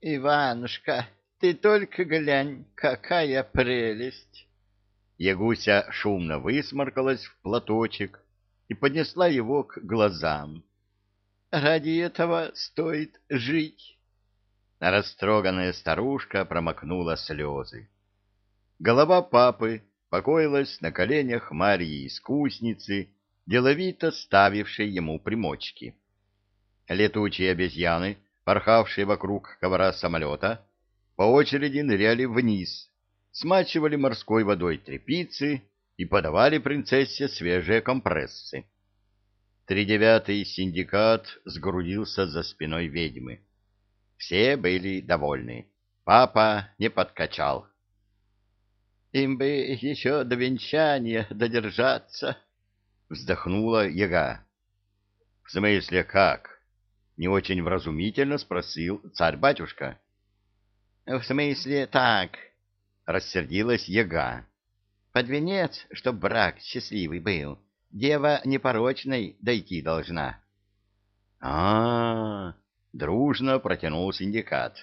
Иванушка, ты только глянь, какая прелесть! Ягуся шумно высморкалась в платочек и поднесла его к глазам. Ради этого стоит жить. Растроганная старушка промокнула слезы. Голова папы покоилась на коленях Марьи-искусницы, деловито ставившей ему примочки. Летучие обезьяны, порхавшие вокруг ковра самолета, по очереди ныряли вниз, смачивали морской водой тряпицы и подавали принцессе свежие компрессы. Тридевятый синдикат сгрудился за спиной ведьмы. Все были довольны. Папа не подкачал. Им бы еще до венчания додержаться, — вздохнула яга. — В смысле как? — не очень вразумительно спросил царь-батюшка. — В смысле так, — рассердилась яга. — Под венец, чтоб брак счастливый был. — дева непорочной дойти должна. А, -а, -а дружно протянул синдикат.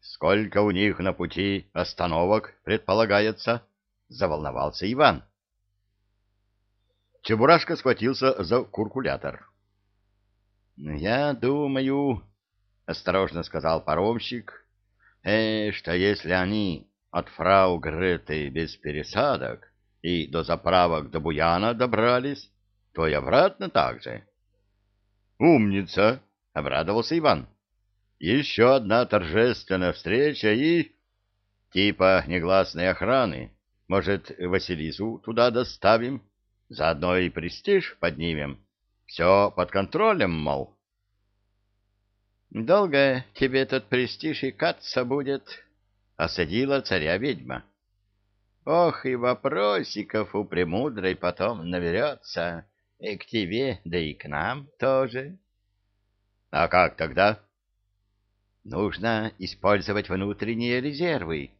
Сколько у них на пути остановок предполагается? заволновался Иван. Чебурашка схватился за куркулятор. Я думаю, осторожно сказал паромщик, э, что если они от фрау Греты без пересадок, и до заправок до Буяна добрались, то и обратно так же. «Умница!» — обрадовался Иван. «Еще одна торжественная встреча и...» «Типа негласной охраны. Может, Василису туда доставим? Заодно и престиж поднимем. Все под контролем, мол». «Долго тебе этот престиж и каться будет?» — осадила царя ведьма. Ох, и вопросиков у премудрой потом наберется, и к тебе, да и к нам тоже. А как тогда? Нужно использовать внутренние резервы.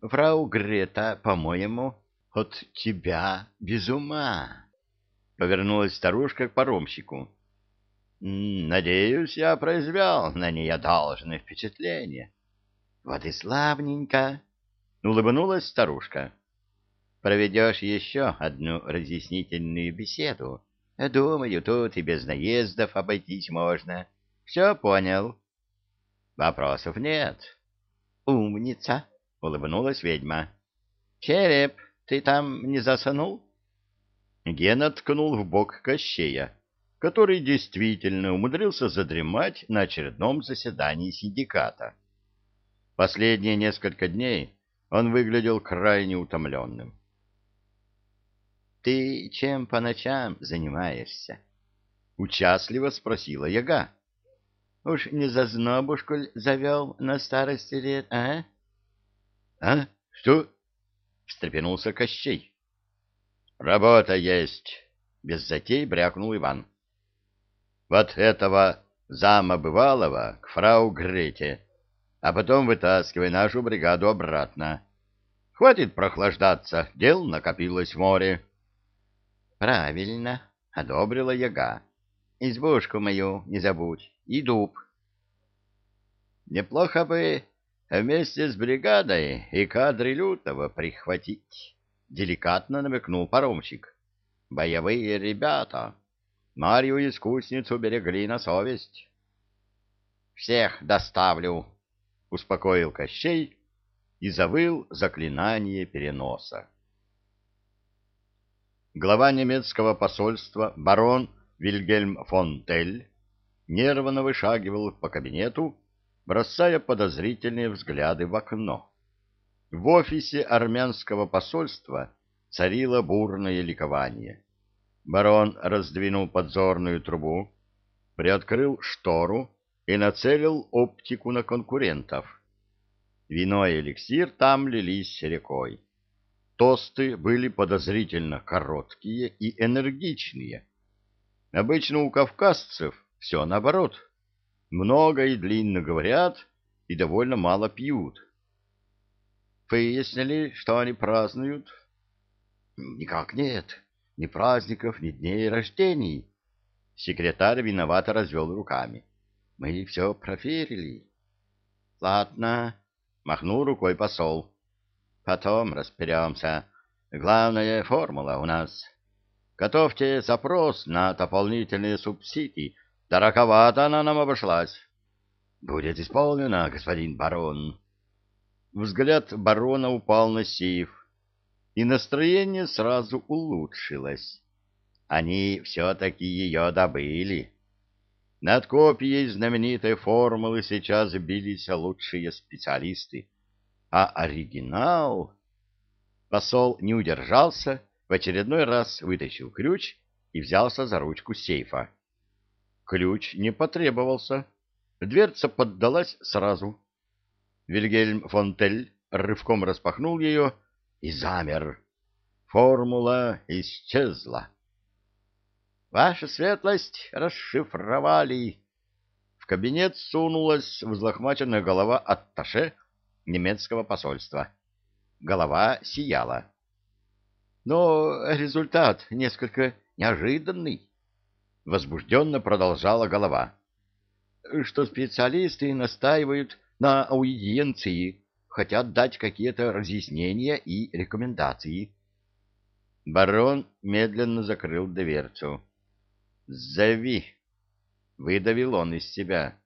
Фрау Грета, по-моему, от тебя без ума. Повернулась старушка к паромщику. Надеюсь, я произвел на нее должное впечатление. Вот и славненько. Улыбнулась старушка проведешь еще одну разъяснительную беседу. Думаю, тут и без наездов обойтись можно. Все понял? Вопросов нет. Умница, улыбнулась ведьма. Череп, ты там не заснул? Гена ткнул в бок Кощея, который действительно умудрился задремать на очередном заседании синдиката. Последние несколько дней он выглядел крайне утомленным. Ты чем по ночам занимаешься? Участливо спросила яга. Уж не за знобушку завел на старости лет, а? А? Что? Встрепенулся Кощей. Работа есть, без затей брякнул Иван. Вот этого зама бывалого к фрау Грете, а потом вытаскивай нашу бригаду обратно. Хватит прохлаждаться, дел накопилось в море. Правильно, одобрила яга. Избушку мою не забудь и дуб. Неплохо бы вместе с бригадой и кадры лютого прихватить, деликатно намекнул паромщик. Боевые ребята. Марью искусницу берегли на совесть. Всех доставлю, успокоил Кощей и завыл заклинание переноса глава немецкого посольства барон Вильгельм фон Тель нервно вышагивал по кабинету, бросая подозрительные взгляды в окно. В офисе армянского посольства царило бурное ликование. Барон раздвинул подзорную трубу, приоткрыл штору и нацелил оптику на конкурентов. Вино и эликсир там лились рекой. Тосты были подозрительно короткие и энергичные. Обычно у кавказцев все наоборот. Много и длинно говорят и довольно мало пьют. Выяснили, что они празднуют? Никак нет. Ни праздников, ни дней рождений. Секретарь виновато развел руками. Мы все проверили. Ладно, махнул рукой посол. Потом разберемся. Главная формула у нас. Готовьте запрос на дополнительные субсидии. Дороговато она нам обошлась. Будет исполнено, господин барон. Взгляд барона упал на сейф, и настроение сразу улучшилось. Они все-таки ее добыли. Над копией знаменитой формулы сейчас бились лучшие специалисты. А оригинал... Посол не удержался, в очередной раз вытащил ключ и взялся за ручку сейфа. Ключ не потребовался. Дверца поддалась сразу. Вильгельм Фонтель рывком распахнул ее и замер. Формула исчезла. Ваша светлость расшифровали. В кабинет сунулась взлохмаченная голова атташе немецкого посольства. Голова сияла. Но результат несколько неожиданный. Возбужденно продолжала голова. Что специалисты настаивают на аудиенции, хотят дать какие-то разъяснения и рекомендации. Барон медленно закрыл дверцу. «Зови!» — выдавил он из себя.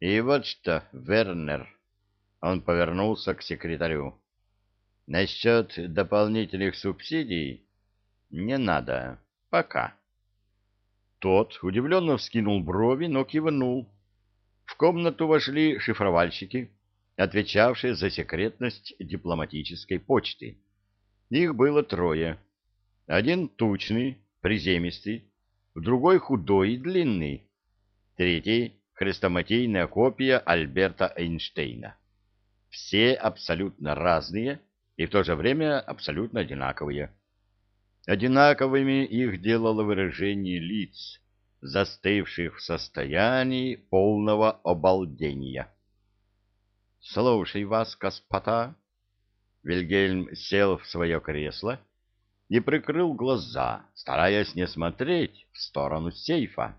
«И вот что, Вернер!» — он повернулся к секретарю. «Насчет дополнительных субсидий не надо. Пока». Тот удивленно вскинул брови, но кивнул. В комнату вошли шифровальщики, отвечавшие за секретность дипломатической почты. Их было трое. Один тучный, приземистый, другой худой и длинный, третий — хрестоматийная копия Альберта Эйнштейна. Все абсолютно разные и в то же время абсолютно одинаковые. Одинаковыми их делало выражение лиц, застывших в состоянии полного обалдения. — Слушай вас, господа! Вильгельм сел в свое кресло и прикрыл глаза, стараясь не смотреть в сторону сейфа.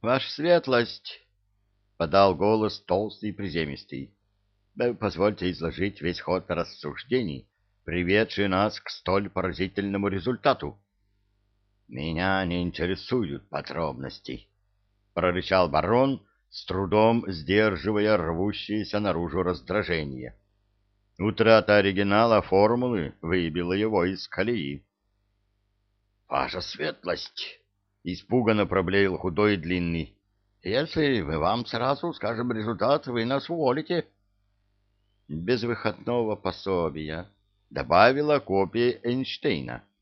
«Ваша светлость!» — подал голос толстый и приземистый. «Позвольте изложить весь ход рассуждений, приведший нас к столь поразительному результату». «Меня не интересуют подробности», — прорычал барон, с трудом сдерживая рвущееся наружу раздражение. Утрата оригинала формулы выбила его из колеи. — Ваша светлость! — испуганно проблеял худой и длинный. — Если мы вам сразу скажем результат, вы нас уволите. — Без выходного пособия, — добавила копия Эйнштейна. —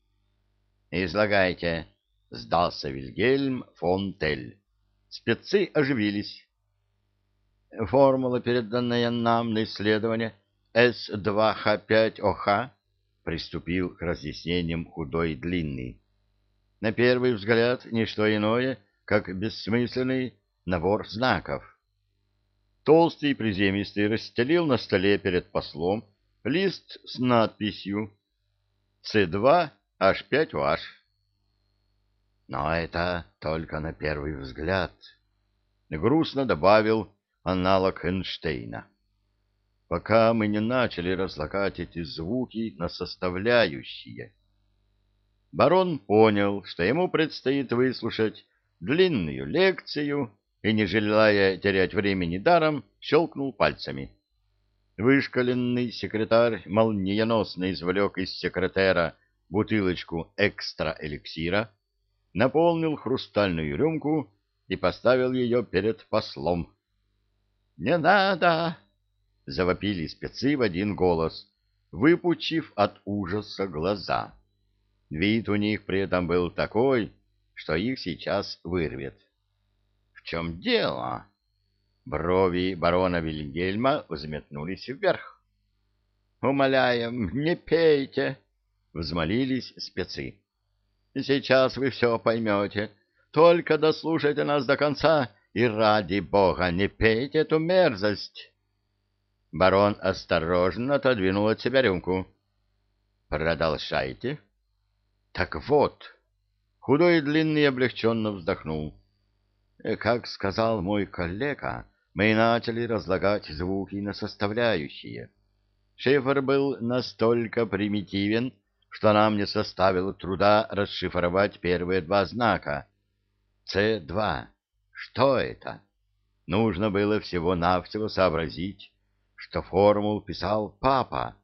Излагайте, — сдался Вильгельм фон Тель. Спецы оживились. — Формула, переданная нам на исследование, — с2Х5ОХ приступил к разъяснениям худой длинный. На первый взгляд, не что иное, как бессмысленный набор знаков. Толстый приземистый расстелил на столе перед послом лист с надписью С2H5OH. Но это только на первый взгляд, — грустно добавил аналог Эйнштейна пока мы не начали разлагать эти звуки на составляющие. Барон понял, что ему предстоит выслушать длинную лекцию и, не желая терять времени даром, щелкнул пальцами. Вышкаленный секретарь молниеносно извлек из секретера бутылочку экстра-эликсира, наполнил хрустальную рюмку и поставил ее перед послом. — Не надо! — завопили спецы в один голос, выпучив от ужаса глаза. Вид у них при этом был такой, что их сейчас вырвет. — В чем дело? Брови барона Вильгельма взметнулись вверх. — Умоляем, не пейте! — взмолились спецы. — Сейчас вы все поймете. Только дослушайте нас до конца и, ради бога, не пейте эту мерзость. Барон осторожно отодвинул от себя рюмку. «Продолжайте». «Так вот». Худой и длинный облегченно вздохнул. «Как сказал мой коллега, мы начали разлагать звуки на составляющие. Шифр был настолько примитивен, что нам не составило труда расшифровать первые два знака. С2. Что это? Нужно было всего-навсего сообразить, что формул писал папа,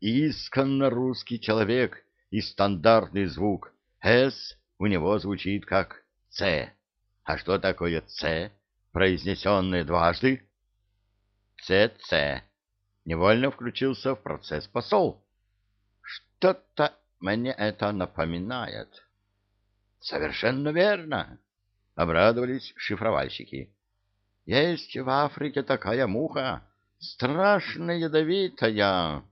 исконно русский человек, и стандартный звук «С» у него звучит как «Ц». А что такое «Ц», произнесенное дважды? «ЦЦ». Невольно включился в процесс посол. Что-то мне это напоминает. Совершенно верно, обрадовались шифровальщики. Есть в Африке такая муха, страшно ядовитая.